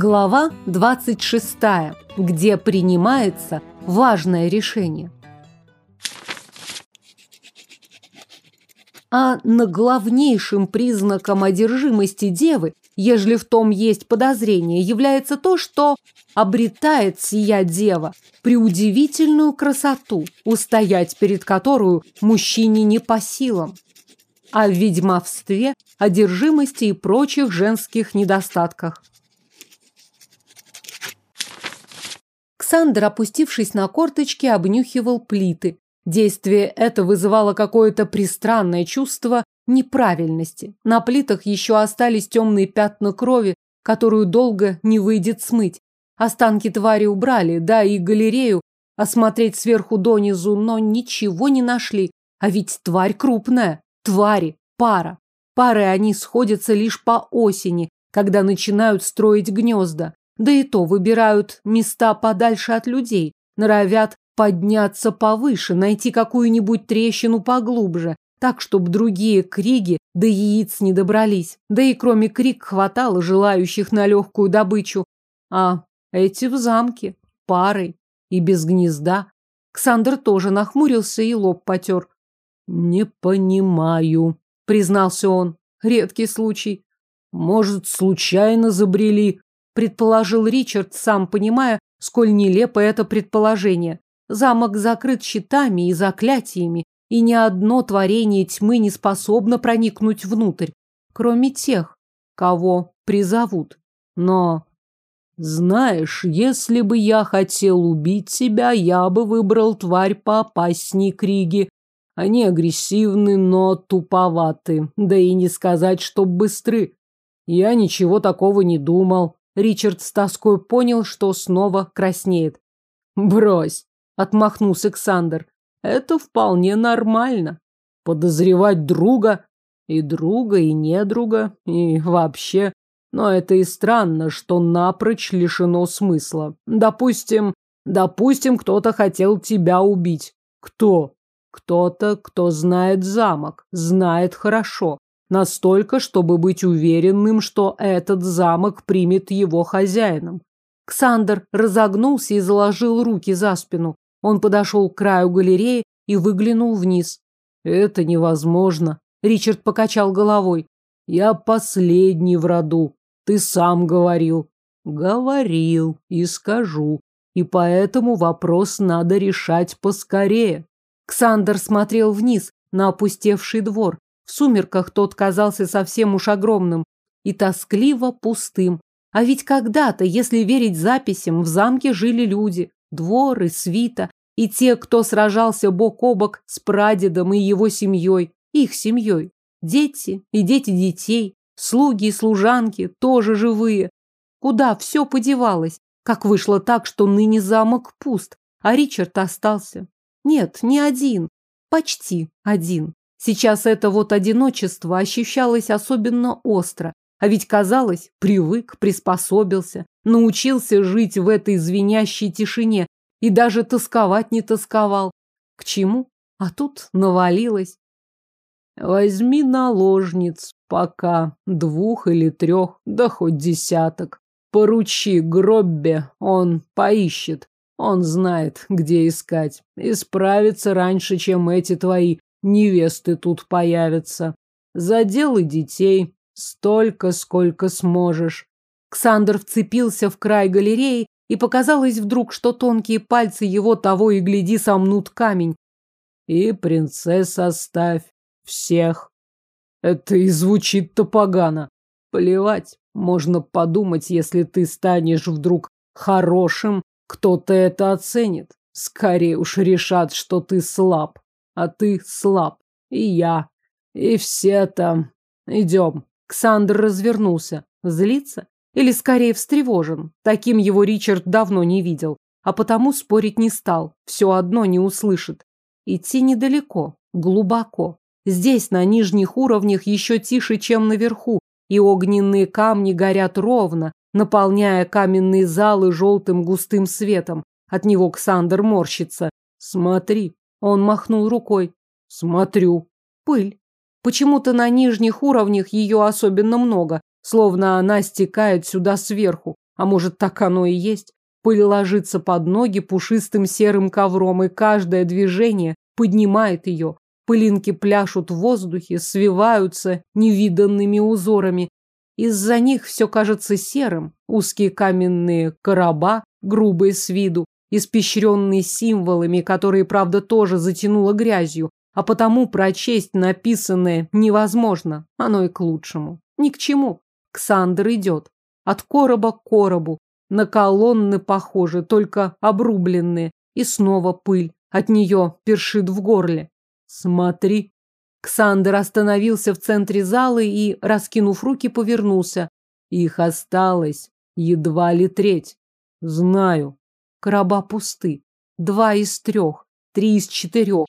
Глава 26, где принимается важное решение. А на главнейшим признаком одержимости девы, ежели в том есть подозрение, является то, что обретает сия дева преудивительную красоту, устоять перед которую мужчине не по силам. О ведьмовстве, одержимости и прочих женских недостатках. Ксандр, опустившись на корточки, обнюхивал плиты. Действие это вызывало какое-то пристранное чувство неправильности. На плитах еще остались темные пятна крови, которую долго не выйдет смыть. Останки твари убрали, да и галерею осмотреть сверху донизу, но ничего не нашли. А ведь тварь крупная. Твари. Пара. Пары они сходятся лишь по осени, когда начинают строить гнезда. Да и то выбирают места подальше от людей, норовят подняться повыше, найти какую-нибудь трещину поглубже, так, чтобы другие криги до яиц не добрались. Да и кроме крик хватало желающих на легкую добычу. А эти в замке, парой и без гнезда. Ксандр тоже нахмурился и лоб потер. «Не понимаю», — признался он. «Редкий случай. Может, случайно забрели, предположил Ричард, сам понимая, сколь нелепо это предположение. Замок закрыт щитами и заклятиями, и ни одно творение тьмы не способно проникнуть внутрь, кроме тех, кого призовут. Но, знаешь, если бы я хотел убить тебя, я бы выбрал тварь поопасней Криги. Они агрессивны, но туповаты, да и не сказать, что быстры. Я ничего такого не думал. Ричард с тоской понял, что снова краснеет. «Брось!» – отмахнулся Александр. «Это вполне нормально. Подозревать друга, и друга, и недруга, и вообще. Но это и странно, что напрочь лишено смысла. Допустим, допустим, кто-то хотел тебя убить. Кто? Кто-то, кто знает замок, знает хорошо. Настолько, чтобы быть уверенным, что этот замок примет его хозяином. Ксандр разогнулся и заложил руки за спину. Он подошел к краю галереи и выглянул вниз. «Это невозможно», — Ричард покачал головой. «Я последний в роду. Ты сам говорил». «Говорил и скажу. И поэтому вопрос надо решать поскорее». Ксандр смотрел вниз на опустевший двор. В сумерках тот казался совсем уж огромным и тоскливо пустым. А ведь когда-то, если верить записям, в замке жили люди, двор и свита, и те, кто сражался бок о бок с прадедом и его семьей, их семьей. Дети и дети детей, слуги и служанки, тоже живые. Куда все подевалось? Как вышло так, что ныне замок пуст, а Ричард остался? Нет, не один, почти один. Сейчас это вот одиночество ощущалось особенно остро, а ведь казалось, привык, приспособился, научился жить в этой звенящей тишине и даже тосковать не тосковал. К чему? А тут навалилось. Возьми наложниц, пока двух или трех, да хоть десяток. Поручи Гроббе, он поищет. Он знает, где искать. И справится раньше, чем эти твои невесты тут появятся. Заделай детей столько, сколько сможешь. Ксандр вцепился в край галереи, и показалось вдруг, что тонкие пальцы его того и гляди сомнут камень. И принцесс оставь всех. Это и звучит-то погано. Плевать, можно подумать, если ты станешь вдруг хорошим, кто-то это оценит. Скорее уж решат, что ты слаб а ты слаб. И я. И все там. Идем. Ксандр развернулся. Злиться? Или скорее встревожен? Таким его Ричард давно не видел. А потому спорить не стал. Все одно не услышит. Идти недалеко. Глубоко. Здесь, на нижних уровнях, еще тише, чем наверху. И огненные камни горят ровно, наполняя каменные залы желтым густым светом. От него Ксандр морщится. Смотри, он махнул рукой. Смотрю. Пыль. Почему-то на нижних уровнях ее особенно много, словно она стекает сюда сверху. А может, так оно и есть? Пыль ложится под ноги пушистым серым ковром, и каждое движение поднимает ее. Пылинки пляшут в воздухе, свиваются невиданными узорами. Из-за них все кажется серым. Узкие каменные короба, грубые с виду, испещренные символами, которые, правда, тоже затянуло грязью, а потому прочесть написанное невозможно. Оно и к лучшему. Ни к чему. Ксандр идет. От короба к коробу. На колонны похожи, только обрубленные. И снова пыль. От нее першит в горле. Смотри. Ксандр остановился в центре зала и, раскинув руки, повернулся. Их осталось едва ли треть. Знаю. Короба пусты. Два из трех, три из четырех.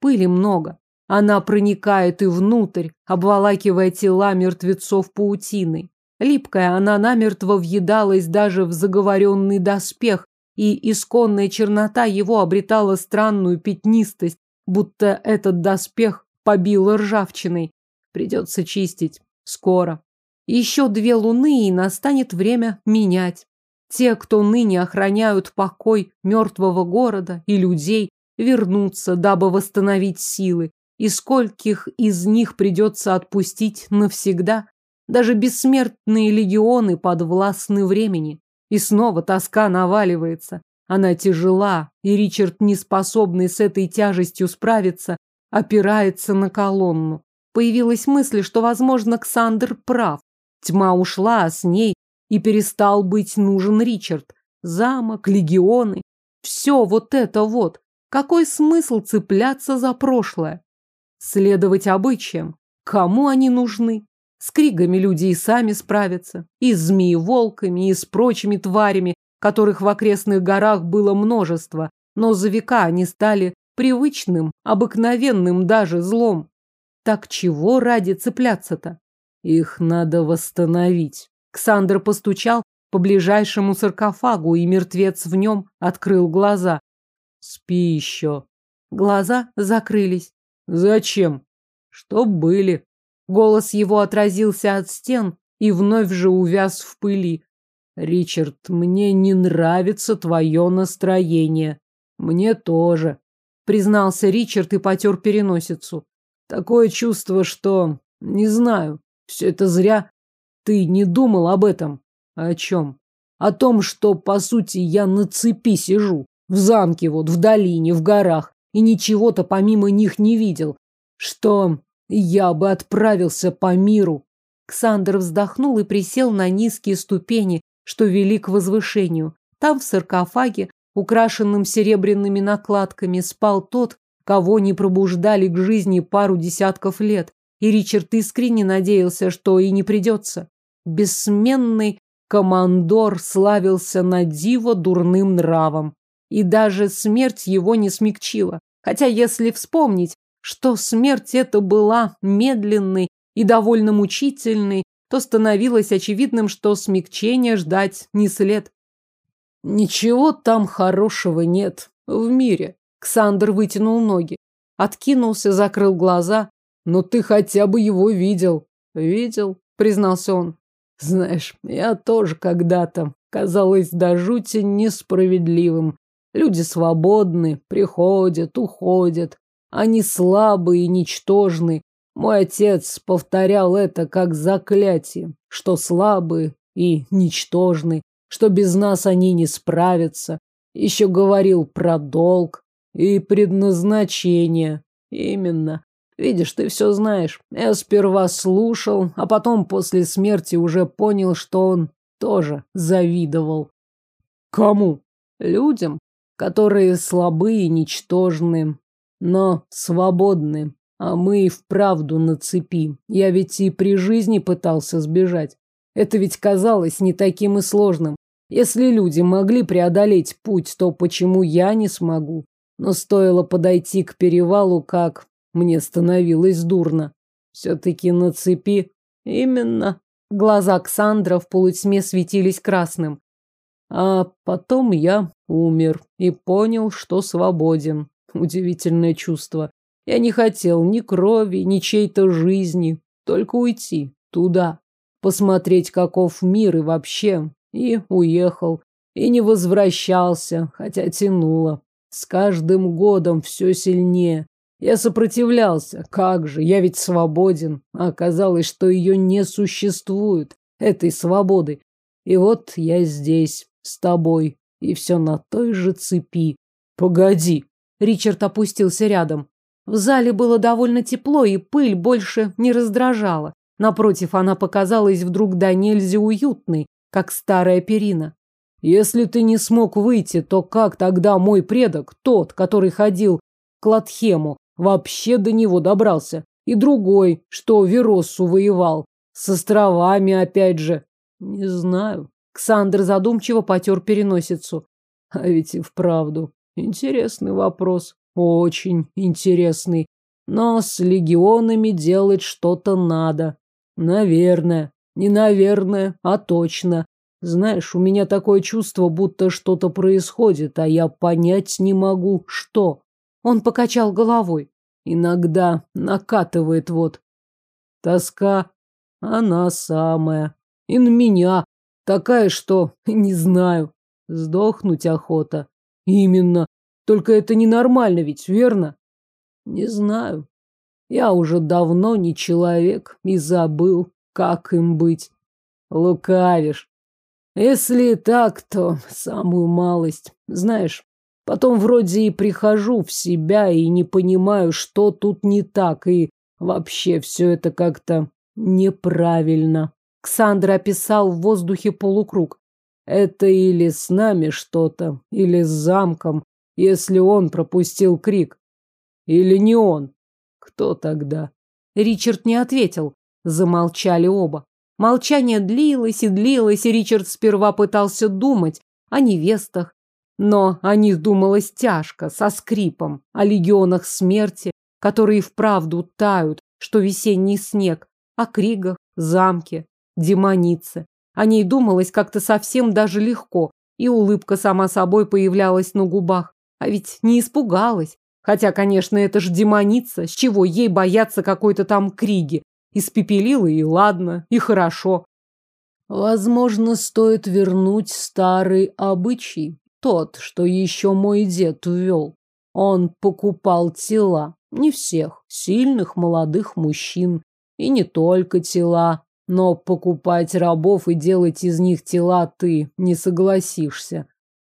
Пыли много. Она проникает и внутрь, обволакивая тела мертвецов паутиной. Липкая, она намертво въедалась даже в заговоренный доспех, и исконная чернота его обретала странную пятнистость, будто этот доспех побил ржавчиной. Придется чистить. Скоро. Еще две луны, и настанет время менять. Те, кто ныне охраняют покой мертвого города и людей, вернутся, дабы восстановить силы. И скольких из них придется отпустить навсегда. Даже бессмертные легионы подвластны времени. И снова тоска наваливается. Она тяжела, и Ричард, не способный с этой тяжестью справиться, опирается на колонну. Появилась мысль, что, возможно, Ксандр прав. Тьма ушла, а с ней и перестал быть нужен Ричард. Замок, легионы, все вот это вот. Какой смысл цепляться за прошлое? Следовать обычаям. Кому они нужны? С кригами люди и сами справятся. И с змеи-волками, и с прочими тварями, которых в окрестных горах было множество. Но за века они стали привычным, обыкновенным даже злом. Так чего ради цепляться-то? Их надо восстановить. Ксандр постучал по ближайшему саркофагу, и мертвец в нем открыл глаза. Спи еще. Глаза закрылись. Зачем? Чтоб были. Голос его отразился от стен и вновь же увяз в пыли. Ричард, мне не нравится твое настроение. Мне тоже, признался Ричард и потер переносицу. Такое чувство, что... Не знаю, все это зря. Ты не думал об этом? О чем? О том, что, по сути, я на цепи сижу. В замке вот, в долине, в горах. И ничего-то помимо них не видел. Что я бы отправился по миру. Ксандр вздохнул и присел на низкие ступени, что вели к возвышению. Там в саркофаге, украшенном серебряными накладками, спал тот, кого не пробуждали к жизни пару десятков лет. И Ричард искренне надеялся, что и не придется бессменный командор славился на диво дурным нравом. И даже смерть его не смягчила. Хотя если вспомнить, что смерть эта была медленной и довольно мучительной, то становилось очевидным, что смягчения ждать не след. Ничего там хорошего нет в мире. Ксандр вытянул ноги, откинулся, закрыл глаза. Но ты хотя бы его видел. Видел, признался он. Знаешь, я тоже когда-то казалось до жути несправедливым. Люди свободны, приходят, уходят. Они слабые и ничтожны. Мой отец повторял это как заклятие, что слабые и ничтожны, что без нас они не справятся. Еще говорил про долг и предназначение. Именно. Видишь, ты все знаешь. Я сперва слушал, а потом после смерти уже понял, что он тоже завидовал. Кому? Людям, которые слабые и ничтожны, но свободны. А мы и вправду на цепи. Я ведь и при жизни пытался сбежать. Это ведь казалось не таким и сложным. Если люди могли преодолеть путь, то почему я не смогу? Но стоило подойти к перевалу, как мне становилось дурно. Все-таки на цепи. Именно. Глаза Ксандра в полутьме светились красным. А потом я умер и понял, что свободен. Удивительное чувство. Я не хотел ни крови, ни чьей-то жизни, только уйти туда, посмотреть, каков мир и вообще И уехал. И не возвращался, хотя тянуло. С каждым годом все сильнее. Я сопротивлялся. Как же, я ведь свободен. А оказалось, что ее не существует, этой свободы. И вот я здесь, с тобой. И все на той же цепи. Погоди. Ричард опустился рядом. В зале было довольно тепло, и пыль больше не раздражала. Напротив, она показалась вдруг до нельзя уютной, как старая перина. Если ты не смог выйти, то как тогда мой предок, тот, который ходил к Латхему, вообще до него добрался? И другой, что Вероссу воевал. С островами опять же. Не знаю. Ксандр задумчиво потер переносицу. А ведь и вправду. Интересный вопрос. Очень интересный. Но с легионами делать что-то надо. Наверное. Не наверное, а точно. Знаешь, у меня такое чувство, будто что-то происходит, а я понять не могу, что. Он покачал головой. Иногда накатывает вот. Тоска, она самая. И на меня. Такая, что, не знаю, сдохнуть охота. Именно. Только это ненормально ведь, верно? Не знаю. Я уже давно не человек и забыл, как им быть? Лукавишь. Если так, то самую малость. Знаешь, потом вроде и прихожу в себя и не понимаю, что тут не так, и вообще все это как-то неправильно. Ксандра описал в воздухе полукруг. Это или с нами что-то, или с замком, если он пропустил крик. Или не он. Кто тогда? Ричард не ответил. Замолчали оба. Молчание длилось и длилось, и Ричард сперва пытался думать о невестах, но о них думалось тяжко, со скрипом, о легионах смерти, которые вправду тают, что весенний снег, о кригах, замке, демонице. О ней думалось как-то совсем даже легко, и улыбка сама собой появлялась на губах. А ведь не испугалась. Хотя, конечно, это ж демоница, с чего ей бояться какой-то там криги. Испепелила и ладно, и хорошо. Возможно, стоит вернуть старый обычай, тот, что еще мой дед ввел. Он покупал тела, не всех, сильных молодых мужчин, и не только тела, но покупать рабов и делать из них тела ты не согласишься.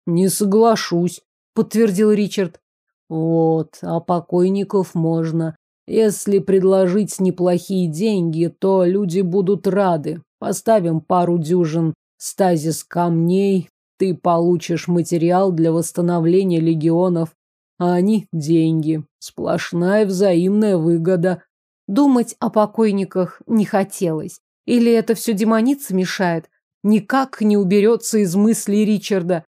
Не соглашусь, подтвердил Ричард. Вот, а покойников можно. Если предложить неплохие деньги, то люди будут рады. Поставим пару дюжин стазис камней, ты получишь материал для восстановления легионов, а они – деньги. Сплошная взаимная выгода. Думать о покойниках не хотелось. Или это все демоница мешает? Никак не уберется из мыслей Ричарда.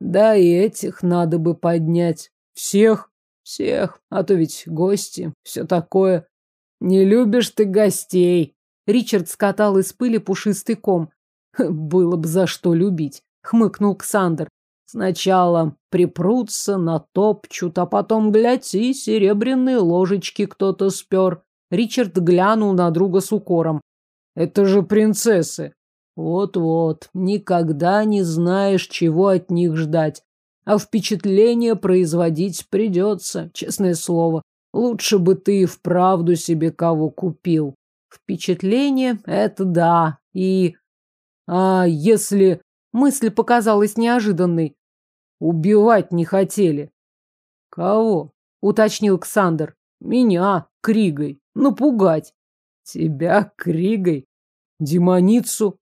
Да и этих надо бы поднять. Всех, всех, а то ведь гости, все такое. Не любишь ты гостей. Ричард скатал из пыли пушистый ком. Было бы за что любить, хмыкнул Ксандр. Сначала припрутся, натопчут, а потом, глядь, и серебряные ложечки кто-то спер. Ричард глянул на друга с укором. Это же принцессы. Вот-вот, никогда не знаешь, чего от них ждать. А впечатление производить придется, честное слово. Лучше бы ты вправду себе кого купил. Впечатление – это да. И... А если... Мысль показалась неожиданной. Убивать не хотели. Кого? Уточнил Ксандр. Меня, Кригой. Напугать. Тебя, Кригой? Демоницу?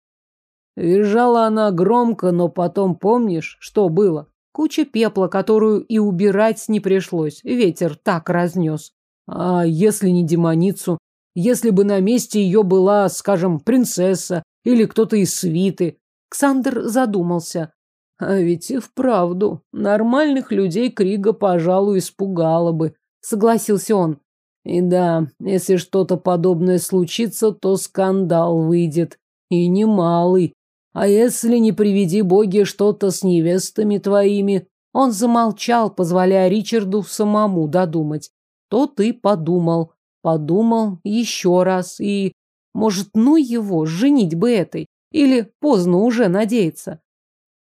Визжала она громко, но потом помнишь, что было? Куча пепла, которую и убирать не пришлось. Ветер так разнес. А если не демоницу? Если бы на месте ее была, скажем, принцесса или кто-то из свиты? Ксандр задумался. А ведь и вправду, нормальных людей Крига, пожалуй, испугала бы, согласился он. И да, если что-то подобное случится, то скандал выйдет. И немалый. А если не приведи боги что-то с невестами твоими? Он замолчал, позволяя Ричарду самому додумать. То ты подумал. Подумал еще раз и... Может, ну его, женить бы этой. Или поздно уже надеяться?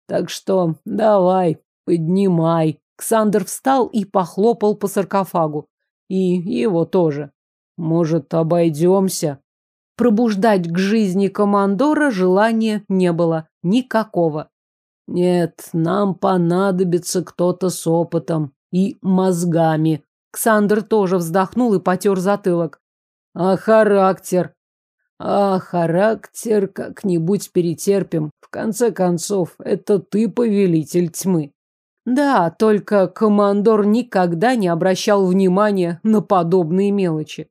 Так что давай, поднимай. Ксандр встал и похлопал по саркофагу. И его тоже. Может, обойдемся? Пробуждать к жизни командора желания не было. Никакого. Нет, нам понадобится кто-то с опытом и мозгами. Ксандр тоже вздохнул и потер затылок. А характер? А характер как-нибудь перетерпим. В конце концов, это ты повелитель тьмы. Да, только командор никогда не обращал внимания на подобные мелочи.